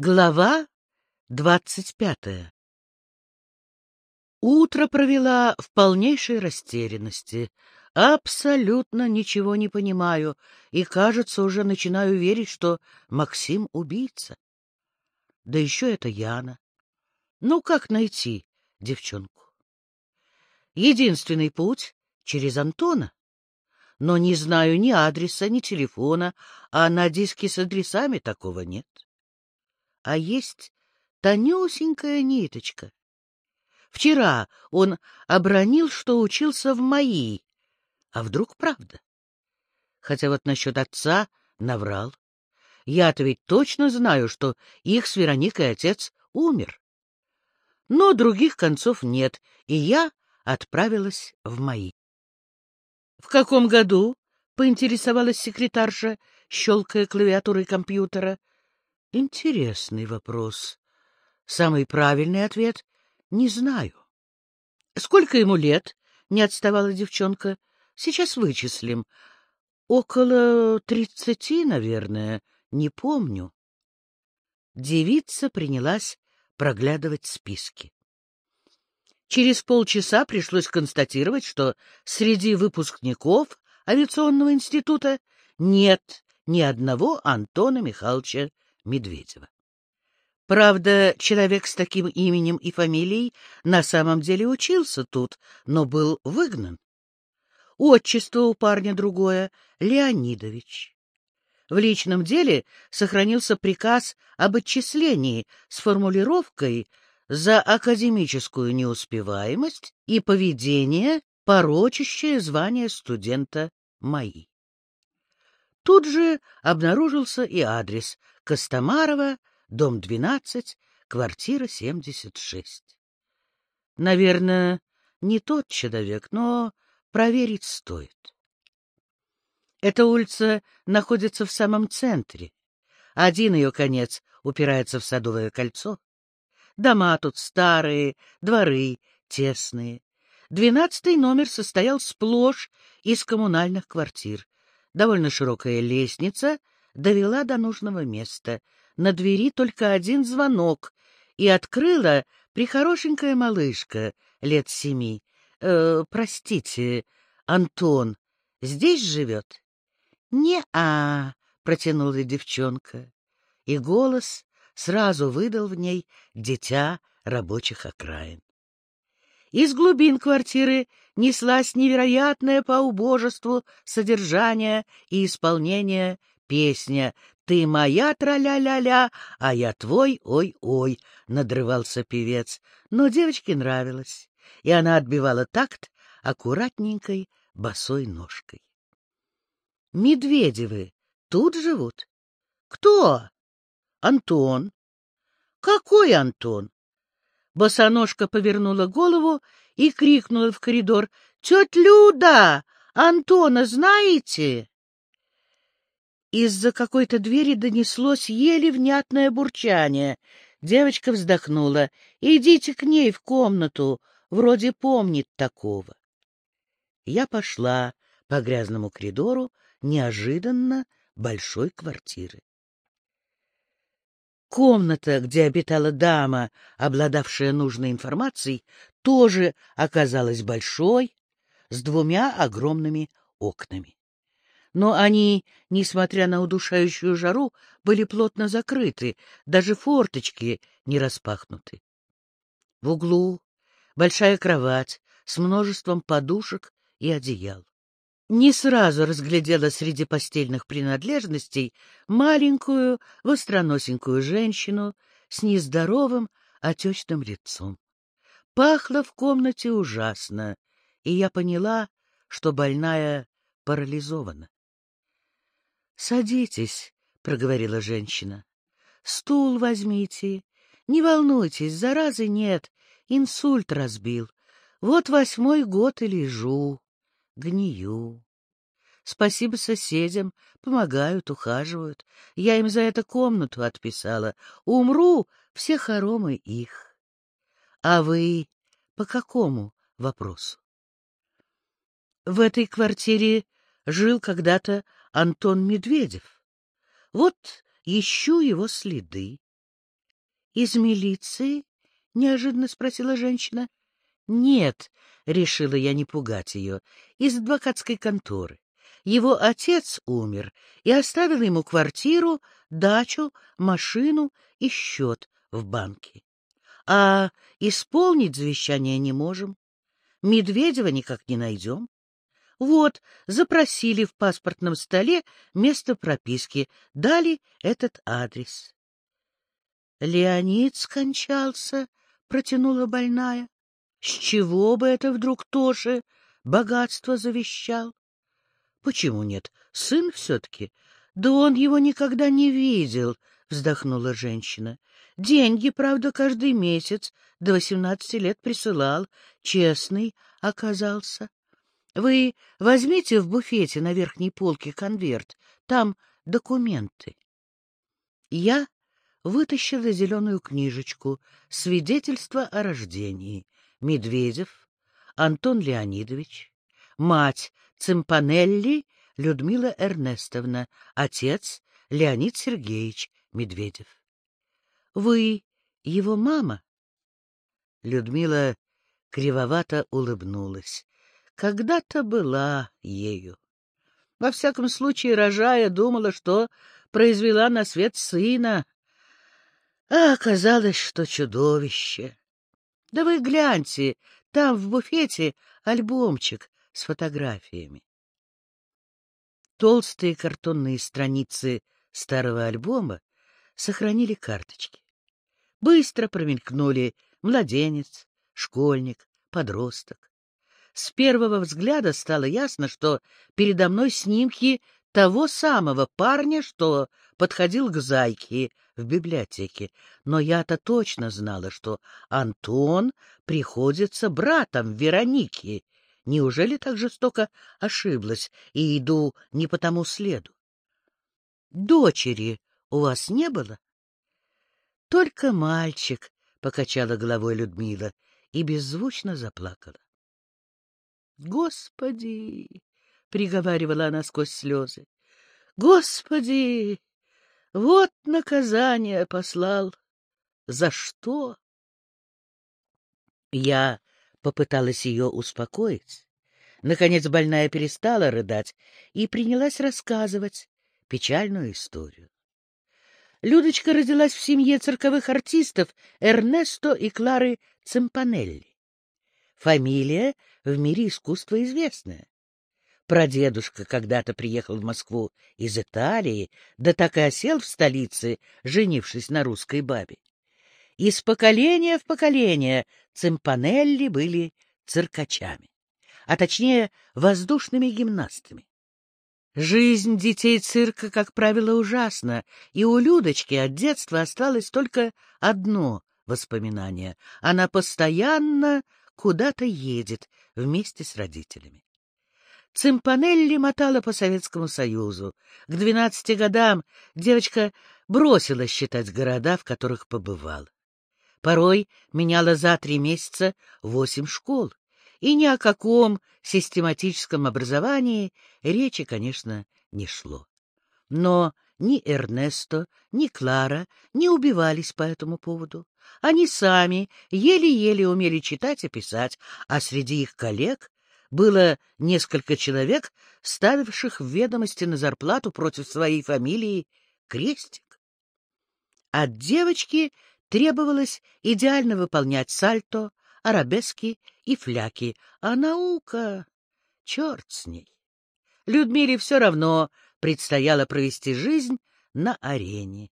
Глава двадцать пятая Утро провела в полнейшей растерянности. Абсолютно ничего не понимаю и, кажется, уже начинаю верить, что Максим — убийца. Да еще это Яна. Ну, как найти девчонку? Единственный путь — через Антона. Но не знаю ни адреса, ни телефона, а на диске с адресами такого нет а есть тонюсенькая ниточка. Вчера он обронил, что учился в МАИ, а вдруг правда? Хотя вот насчет отца наврал. Я-то ведь точно знаю, что их с Вероникой отец умер. Но других концов нет, и я отправилась в МАИ. — В каком году? — поинтересовалась секретарша, щелкая клавиатурой компьютера. Интересный вопрос. Самый правильный ответ — не знаю. — Сколько ему лет? — не отставала девчонка. — Сейчас вычислим. Около тридцати, наверное, не помню. Девица принялась проглядывать списки. Через полчаса пришлось констатировать, что среди выпускников авиационного института нет ни одного Антона Михайловича Медведева. Правда, человек с таким именем и фамилией на самом деле учился тут, но был выгнан. Отчество у парня другое — Леонидович. В личном деле сохранился приказ об отчислении с формулировкой «за академическую неуспеваемость и поведение, порочащее звание студента МАИ». Тут же обнаружился и адрес Костомарова, дом 12, квартира 76. Наверное, не тот человек, но проверить стоит. Эта улица находится в самом центре. Один ее конец упирается в Садовое кольцо. Дома тут старые, дворы тесные. Двенадцатый номер состоял сплошь из коммунальных квартир. Довольно широкая лестница довела до нужного места. На двери только один звонок, и открыла прихорошенькая малышка лет семи. Э, простите, Антон здесь живет? — Не-а, — протянула девчонка, и голос сразу выдал в ней дитя рабочих окраин. Из глубин квартиры неслась невероятная по убожеству содержания и исполнения песня «Ты моя тра-ля-ля-ля, а я твой ой-ой», — надрывался певец. Но девочке нравилось, и она отбивала такт аккуратненькой босой ножкой. «Медведевы тут живут?» «Кто?» «Антон». «Какой Антон?» Босоножка повернула голову и крикнула в коридор. — Тетя Люда! Антона знаете? Из-за какой-то двери донеслось еле внятное бурчание. Девочка вздохнула. — Идите к ней в комнату, вроде помнит такого. Я пошла по грязному коридору неожиданно большой квартиры. Комната, где обитала дама, обладавшая нужной информацией, тоже оказалась большой, с двумя огромными окнами. Но они, несмотря на удушающую жару, были плотно закрыты, даже форточки не распахнуты. В углу большая кровать с множеством подушек и одеял не сразу разглядела среди постельных принадлежностей маленькую, востроносенькую женщину с нездоровым, отечным лицом. Пахло в комнате ужасно, и я поняла, что больная парализована. — Садитесь, — проговорила женщина. — Стул возьмите. Не волнуйтесь, заразы нет, инсульт разбил. Вот восьмой год и лежу гнию. Спасибо соседям, помогают, ухаживают. Я им за это комнату отписала. Умру, все хоромы их. А вы по какому вопросу? В этой квартире жил когда-то Антон Медведев. Вот ищу его следы. Из милиции? — неожиданно спросила женщина. — Нет, — решила я не пугать ее, — из адвокатской конторы. Его отец умер и оставил ему квартиру, дачу, машину и счет в банке. А исполнить завещание не можем. Медведева никак не найдем. Вот, запросили в паспортном столе место прописки, дали этот адрес. — Леонид скончался, — протянула больная. — С чего бы это вдруг тоже богатство завещал? — Почему нет? Сын все-таки. Да он его никогда не видел, — вздохнула женщина. Деньги, правда, каждый месяц до восемнадцати лет присылал. Честный оказался. Вы возьмите в буфете на верхней полке конверт, там документы. Я вытащила зеленую книжечку «Свидетельство о рождении». Медведев Антон Леонидович, мать Цимпанелли Людмила Эрнестовна, отец Леонид Сергеевич Медведев. Вы его мама? Людмила кривовато улыбнулась когда-то была ею. Во всяком случае, рожая, думала, что произвела на свет сына, а оказалось, что чудовище. Да вы гляньте, там в буфете альбомчик с фотографиями. Толстые картонные страницы старого альбома сохранили карточки. Быстро промелькнули младенец, школьник, подросток. С первого взгляда стало ясно, что передо мной снимки того самого парня, что подходил к Зайке в библиотеке. Но я-то точно знала, что Антон приходится братом Вероники. Неужели так жестоко ошиблась и иду не по тому следу? Дочери у вас не было? Только мальчик, — покачала головой Людмила и беззвучно заплакала. Господи! — приговаривала она сквозь слезы. — Господи! Вот наказание послал. За что? Я попыталась ее успокоить. Наконец больная перестала рыдать и принялась рассказывать печальную историю. Людочка родилась в семье цирковых артистов Эрнесто и Клары Цимпанелли. Фамилия в мире искусства известная. Прадедушка когда-то приехал в Москву из Италии, да так и осел в столице, женившись на русской бабе. Из поколения в поколение цимпанелли были циркачами, а точнее воздушными гимнастами. Жизнь детей цирка, как правило, ужасна, и у Людочки от детства осталось только одно воспоминание. Она постоянно куда-то едет вместе с родителями. Цимпанелли мотала по Советскому Союзу. К двенадцати годам девочка бросила считать города, в которых побывала. Порой меняла за три месяца восемь школ, и ни о каком систематическом образовании речи, конечно, не шло. Но ни Эрнесто, ни Клара не убивались по этому поводу. Они сами еле-еле умели читать и писать, а среди их коллег было несколько человек, ставивших в ведомости на зарплату против своей фамилии крестик. От девочки требовалось идеально выполнять сальто, арабески и фляки, а наука... Черт с ней! Людмиле все равно предстояло провести жизнь на арене.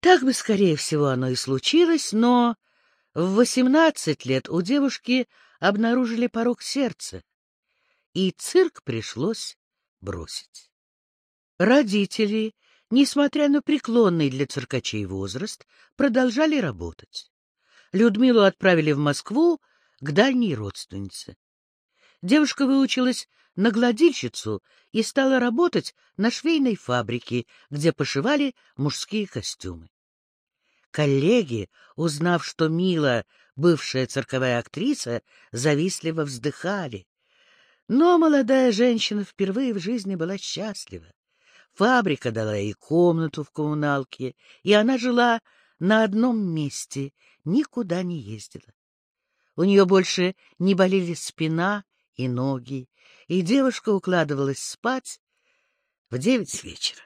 Так бы, скорее всего, оно и случилось, но в восемнадцать лет у девушки обнаружили порог сердца, и цирк пришлось бросить. Родители, несмотря на преклонный для циркачей возраст, продолжали работать. Людмилу отправили в Москву к дальней родственнице. Девушка выучилась на гладильщицу и стала работать на швейной фабрике, где пошивали мужские костюмы. Коллеги, узнав, что Мила, бывшая цирковая актриса, завистливо вздыхали. Но молодая женщина впервые в жизни была счастлива. Фабрика дала ей комнату в коммуналке, и она жила на одном месте, никуда не ездила. У нее больше не болели спина и ноги, и девушка укладывалась спать в девять вечера.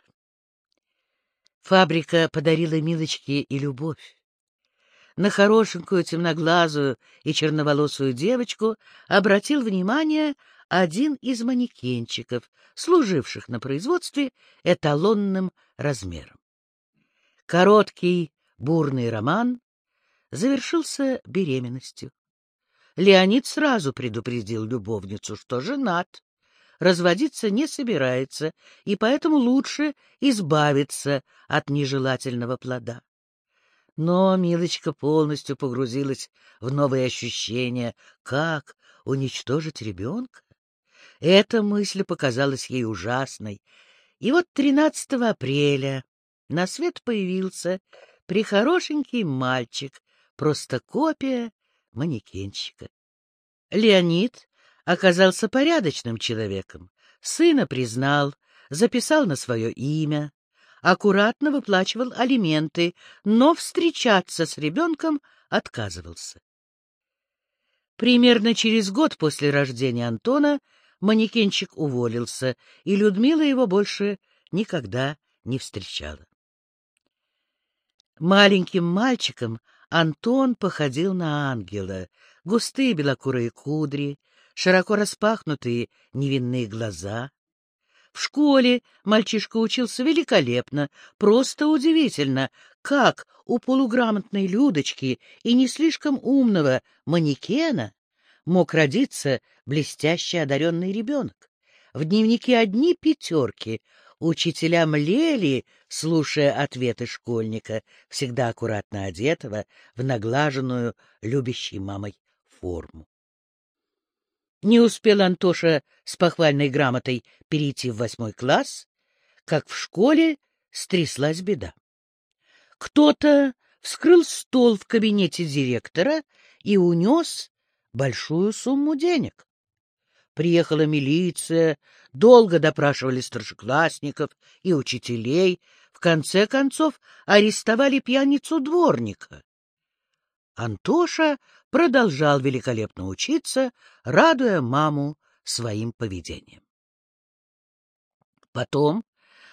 Фабрика подарила Милочке и любовь. На хорошенькую темноглазую и черноволосую девочку обратил внимание один из манекенчиков, служивших на производстве эталонным размером. Короткий бурный роман завершился беременностью. Леонид сразу предупредил любовницу, что женат, разводиться не собирается, и поэтому лучше избавиться от нежелательного плода. Но Милочка полностью погрузилась в новые ощущения, как уничтожить ребенка. Эта мысль показалась ей ужасной. И вот 13 апреля на свет появился прихорошенький мальчик, просто копия манекенщика. Леонид оказался порядочным человеком, сына признал, записал на свое имя, аккуратно выплачивал алименты, но встречаться с ребенком отказывался. Примерно через год после рождения Антона манекенщик уволился, и Людмила его больше никогда не встречала. Маленьким мальчиком Антон походил на ангела. Густые белокурые кудри, широко распахнутые невинные глаза. В школе мальчишка учился великолепно, просто удивительно, как у полуграмотной Людочки и не слишком умного манекена мог родиться блестяще одаренный ребенок. В дневнике одни пятерки, учителя млели, слушая ответы школьника, всегда аккуратно одетого в наглаженную, любящей мамой форму. Не успел Антоша с похвальной грамотой перейти в восьмой класс, как в школе стряслась беда. Кто-то вскрыл стол в кабинете директора и унес большую сумму денег. Приехала милиция, долго допрашивали старшеклассников и учителей, в конце концов арестовали пьяницу дворника. Антоша продолжал великолепно учиться, радуя маму своим поведением. Потом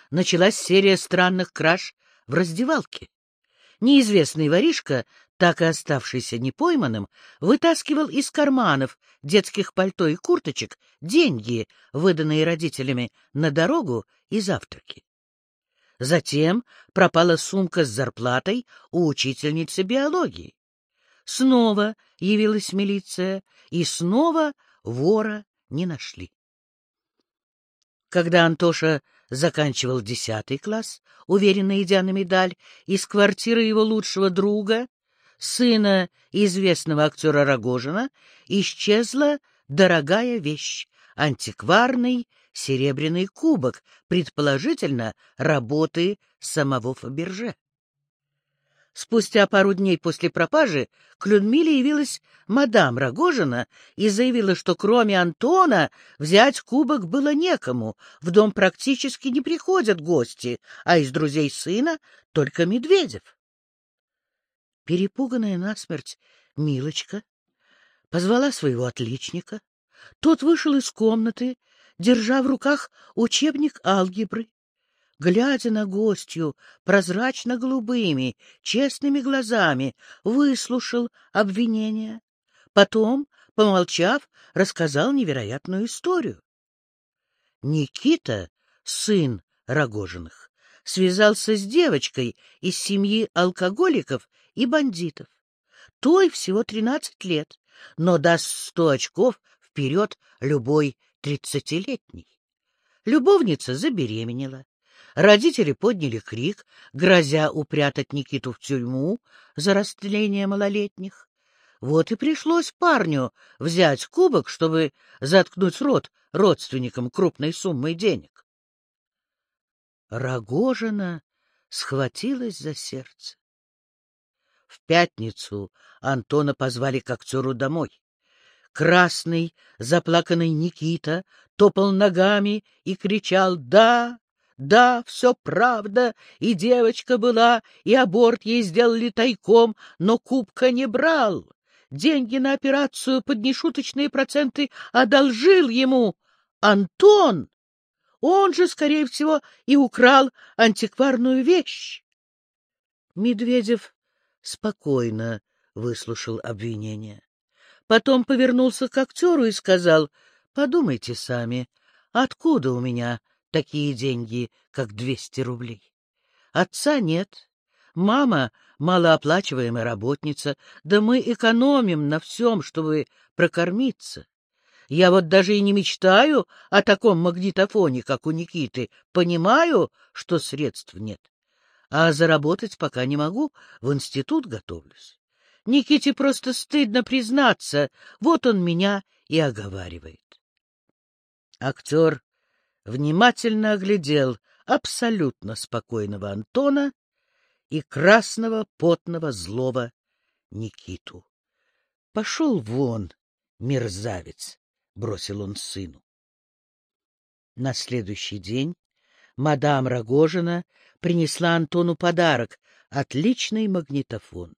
началась серия странных краж в раздевалке. Неизвестный воришка, так и оставшийся непойманным, вытаскивал из карманов детских пальто и курточек деньги, выданные родителями на дорогу и завтраки. Затем пропала сумка с зарплатой у учительницы биологии. Снова явилась милиция, и снова вора не нашли. Когда Антоша заканчивал десятый класс, уверенно идя на медаль, из квартиры его лучшего друга, сына известного актера Рогожина, исчезла дорогая вещь — антикварный серебряный кубок, предположительно, работы самого Фаберже. Спустя пару дней после пропажи к Людмиле явилась мадам Рогожина и заявила, что кроме Антона взять кубок было некому, в дом практически не приходят гости, а из друзей сына только Медведев. Перепуганная насмерть Милочка позвала своего отличника. Тот вышел из комнаты, держа в руках учебник алгебры, глядя на гостью прозрачно-голубыми, честными глазами, выслушал обвинения. Потом, помолчав, рассказал невероятную историю. Никита, сын Рогожиных, связался с девочкой из семьи алкоголиков и бандитов. Той всего тринадцать лет, но даст сто очков вперед любой тридцатилетний. Любовница забеременела. Родители подняли крик, грозя упрятать Никиту в тюрьму за растление малолетних. Вот и пришлось парню взять кубок, чтобы заткнуть рот родственникам крупной суммой денег. Рогожина схватилась за сердце. В пятницу Антона позвали к актеру домой. Красный, заплаканный Никита топал ногами и кричал «Да! Да, все правда, и девочка была, и аборт ей сделали тайком, но Кубка не брал. Деньги на операцию под нешуточные проценты одолжил ему Антон. Он же, скорее всего, и украл антикварную вещь. Медведев спокойно выслушал обвинение. Потом повернулся к актеру и сказал, — Подумайте сами, откуда у меня такие деньги, как двести рублей? Отца нет, мама — малооплачиваемая работница, да мы экономим на всем, чтобы прокормиться. Я вот даже и не мечтаю о таком магнитофоне, как у Никиты. Понимаю, что средств нет. А заработать пока не могу, в институт готовлюсь. Никите просто стыдно признаться, вот он меня и оговаривает. Актер внимательно оглядел абсолютно спокойного Антона и красного, потного, злого Никиту. — Пошел вон, мерзавец! — бросил он сыну. На следующий день мадам Рогожина принесла Антону подарок — отличный магнитофон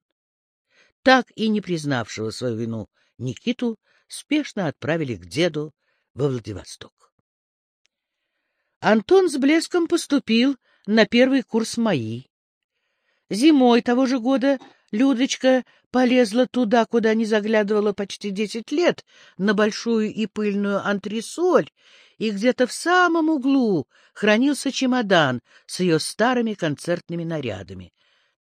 так и не признавшего свою вину Никиту, спешно отправили к деду во Владивосток. Антон с блеском поступил на первый курс МАИ. Зимой того же года Людочка полезла туда, куда не заглядывала почти десять лет, на большую и пыльную антресоль, и где-то в самом углу хранился чемодан с ее старыми концертными нарядами.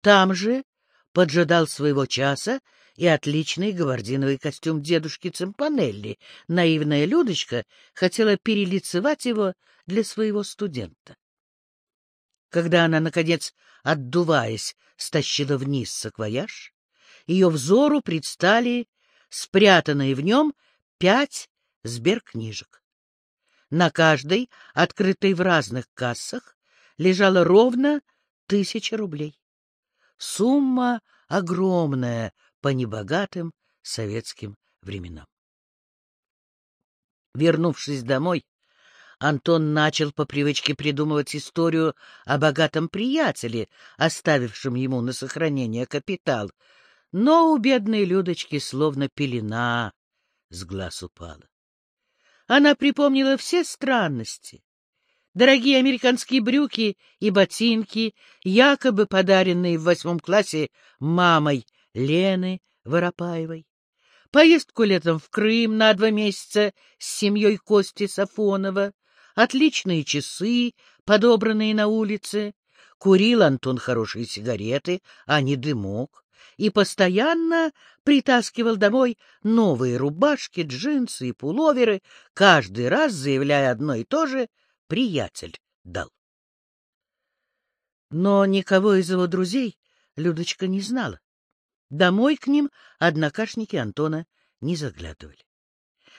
Там же поджидал своего часа и отличный габардиновый костюм дедушки Цимпанелли. Наивная Людочка хотела перелицевать его для своего студента. Когда она, наконец, отдуваясь, стащила вниз саквояж, ее взору предстали спрятанные в нем пять сберкнижек. На каждой, открытой в разных кассах, лежало ровно тысяча рублей. Сумма огромная по небогатым советским временам. Вернувшись домой, Антон начал по привычке придумывать историю о богатом приятеле, оставившем ему на сохранение капитал, но у бедной Людочки словно пелена с глаз упала. Она припомнила все странности, дорогие американские брюки и ботинки, якобы подаренные в восьмом классе мамой Лены Воропаевой, поездку летом в Крым на два месяца с семьей Кости Сафонова, отличные часы, подобранные на улице. Курил Антон хорошие сигареты, а не дымок, и постоянно притаскивал домой новые рубашки, джинсы и пуловеры, каждый раз заявляя одно и то же — приятель дал. Но никого из его друзей Людочка не знала. Домой к ним однокашники Антона не заглядывали.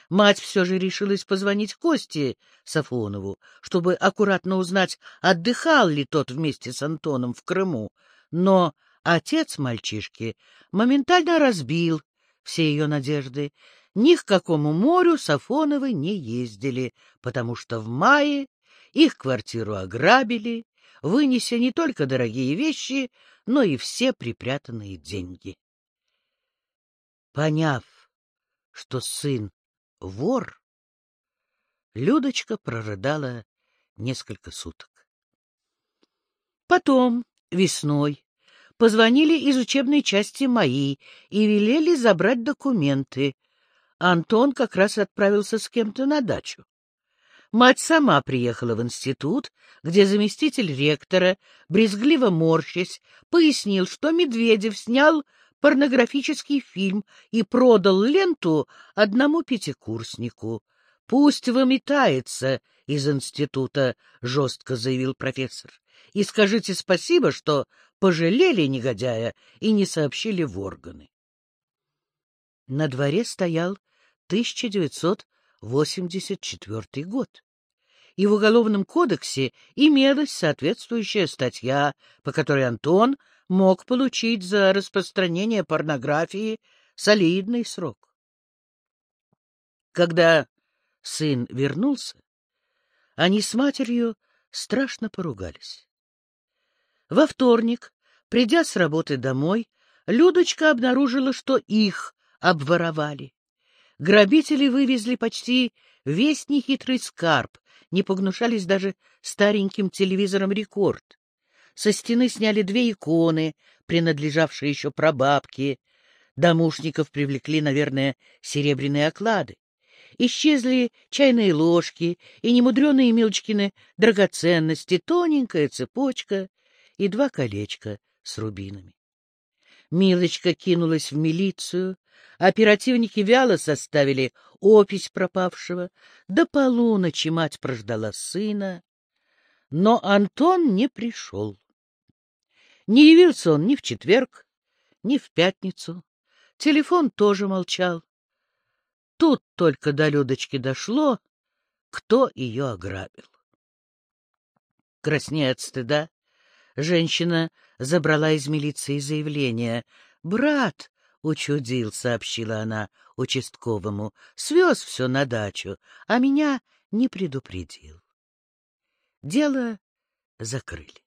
Мать все же решилась позвонить Косте Сафонову, чтобы аккуратно узнать, отдыхал ли тот вместе с Антоном в Крыму, но отец мальчишки моментально разбил все ее надежды. Ни к какому морю Сафоновы не ездили, потому что в мае их квартиру ограбили, вынеся не только дорогие вещи, но и все припрятанные деньги. Поняв, что сын вор, Людочка прорыдала несколько суток. Потом, весной, позвонили из учебной части мои и велели забрать документы. Антон как раз отправился с кем-то на дачу. Мать сама приехала в институт, где заместитель ректора, брезгливо морщась, пояснил, что Медведев снял порнографический фильм и продал ленту одному пятикурснику. — Пусть выметается из института, — жестко заявил профессор. — И скажите спасибо, что пожалели негодяя и не сообщили в органы. На дворе стоял 1900 1984 год. И в Уголовном кодексе имелась соответствующая статья, по которой Антон мог получить за распространение порнографии солидный срок. Когда сын вернулся, они с матерью страшно поругались. Во вторник, придя с работы домой, Людочка обнаружила, что их обворовали. Грабители вывезли почти весь нехитрый скарб, не погнушались даже стареньким телевизором «Рекорд». Со стены сняли две иконы, принадлежавшие еще прабабке. Домушников привлекли, наверное, серебряные оклады. Исчезли чайные ложки и немудреные Милочкины драгоценности, тоненькая цепочка и два колечка с рубинами. Милочка кинулась в милицию, оперативники вяло составили опись пропавшего, до полуночи мать прождала сына, но Антон не пришел. Не явился он ни в четверг, ни в пятницу. Телефон тоже молчал. Тут только до Людочки дошло, кто ее ограбил. Краснея от стыда, женщина забрала из милиции заявление. «Брат учудил», — сообщила она участковому, — «свез все на дачу, а меня не предупредил». Дело закрыли.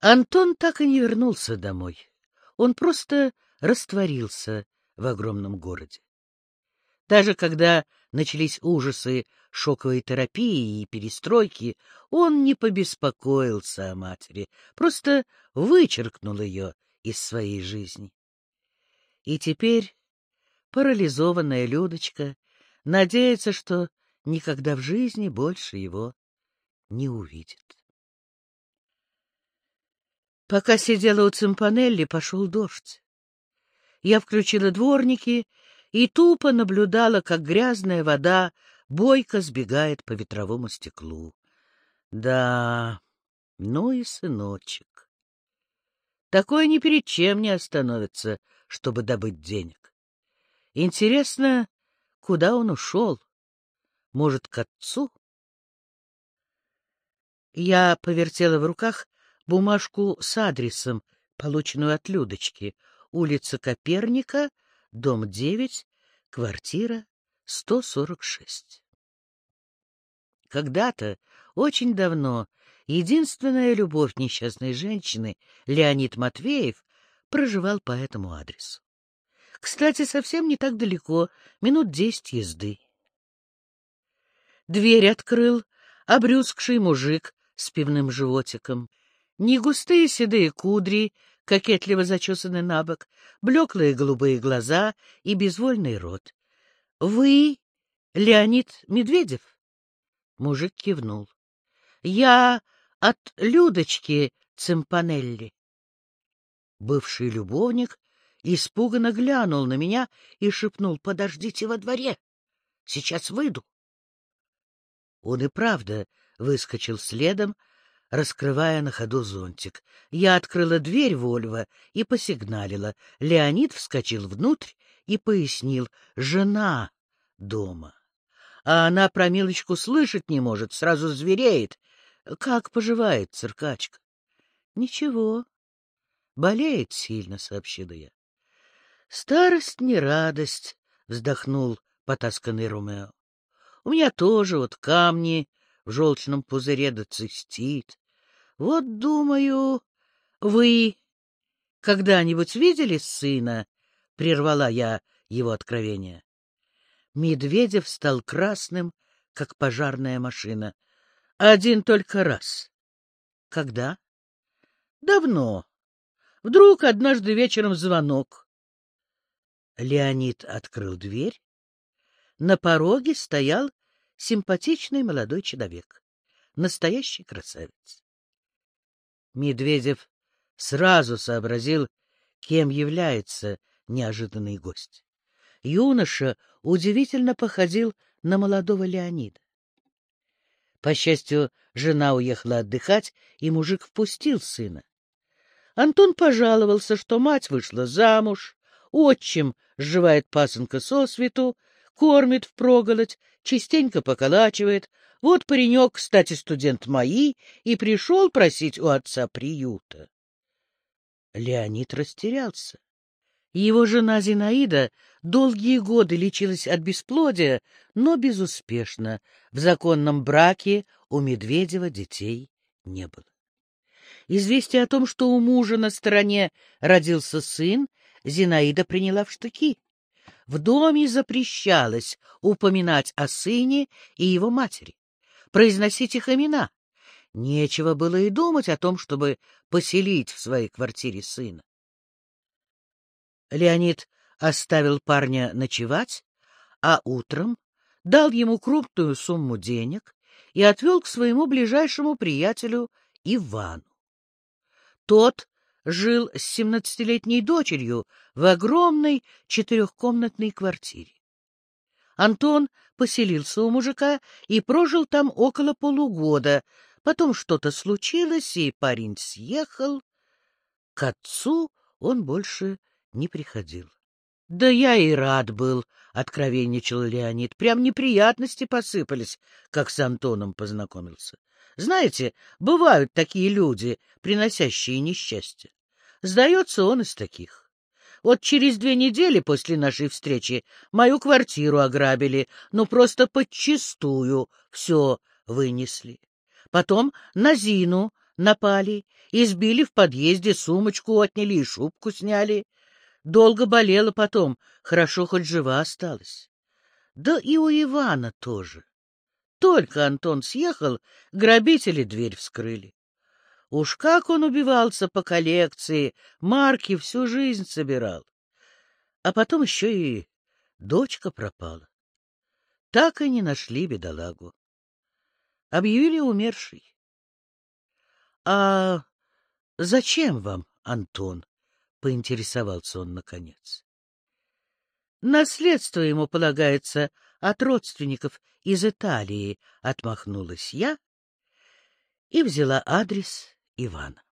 Антон так и не вернулся домой. Он просто растворился в огромном городе. Даже когда начались ужасы шоковой терапии и перестройки, он не побеспокоился о матери, просто вычеркнул ее из своей жизни. И теперь парализованная Людочка надеется, что никогда в жизни больше его не увидит. Пока сидела у Цимпанелли, пошел дождь. Я включила дворники и тупо наблюдала, как грязная вода бойко сбегает по ветровому стеклу. Да, ну и сыночек. Такой ни перед чем не остановится, чтобы добыть денег. Интересно, куда он ушел? Может, к отцу? Я повертела в руках бумажку с адресом, полученную от Людочки. Улица Коперника, дом 9, квартира 146. Когда-то, очень давно, единственная любовь несчастной женщины, Леонид Матвеев, проживал по этому адресу. Кстати, совсем не так далеко, минут десять езды. Дверь открыл обрюзгший мужик с пивным животиком. Не густые седые кудри, кокетливо зачесаны на бок, блеклые голубые глаза и безвольный рот. — Вы Леонид Медведев? Мужик кивнул. — Я от Людочки Цимпанелли. Бывший любовник испуганно глянул на меня и шепнул, — Подождите во дворе, сейчас выйду. Он и правда выскочил следом, раскрывая на ходу зонтик. Я открыла дверь Вольва и посигналила. Леонид вскочил внутрь и пояснил — жена дома. А она про Милочку слышать не может, сразу звереет. Как поживает циркачка? — Ничего. Болеет сильно, — сообщила я. — Старость не радость, — вздохнул потасканный Ромео. — У меня тоже вот камни в желчном пузыре да. Вот, думаю, вы когда-нибудь видели сына? — прервала я его откровение. Медведев стал красным, как пожарная машина. Один только раз. Когда? Давно. Вдруг однажды вечером звонок. Леонид открыл дверь. На пороге стоял симпатичный молодой человек, настоящий красавец. Медведев сразу сообразил, кем является неожиданный гость. Юноша удивительно походил на молодого Леонида. По счастью, жена уехала отдыхать, и мужик впустил сына. Антон пожаловался, что мать вышла замуж, отчим сживает пасынка со свету, кормит впроголодь, частенько поколачивает. Вот паренек, кстати, студент мои, и пришел просить у отца приюта. Леонид растерялся. Его жена Зинаида долгие годы лечилась от бесплодия, но безуспешно. В законном браке у Медведева детей не было. Известие о том, что у мужа на стороне родился сын, Зинаида приняла в штыки. В доме запрещалось упоминать о сыне и его матери, произносить их имена. Нечего было и думать о том, чтобы поселить в своей квартире сына. Леонид оставил парня ночевать, а утром дал ему крупную сумму денег и отвел к своему ближайшему приятелю Ивану. Тот жил с семнадцатилетней дочерью в огромной четырехкомнатной квартире. Антон поселился у мужика и прожил там около полугода. Потом что-то случилось, и парень съехал. К отцу он больше не приходил. — Да я и рад был, — откровенничал Леонид. Прям неприятности посыпались, как с Антоном познакомился. Знаете, бывают такие люди, приносящие несчастье. Сдается он из таких. Вот через две недели после нашей встречи мою квартиру ограбили, ну просто подчистую все вынесли. Потом на Зину напали, избили в подъезде, сумочку отняли и шубку сняли. Долго болела потом, хорошо хоть жива осталась. Да и у Ивана тоже. Только Антон съехал, грабители дверь вскрыли. Уж как он убивался по коллекции, марки всю жизнь собирал. А потом еще и дочка пропала. Так и не нашли бедолагу. Объявили умершей. — А зачем вам, Антон? — поинтересовался он наконец. — Наследство ему полагается от родственников из Италии, — отмахнулась я и взяла адрес Ивана.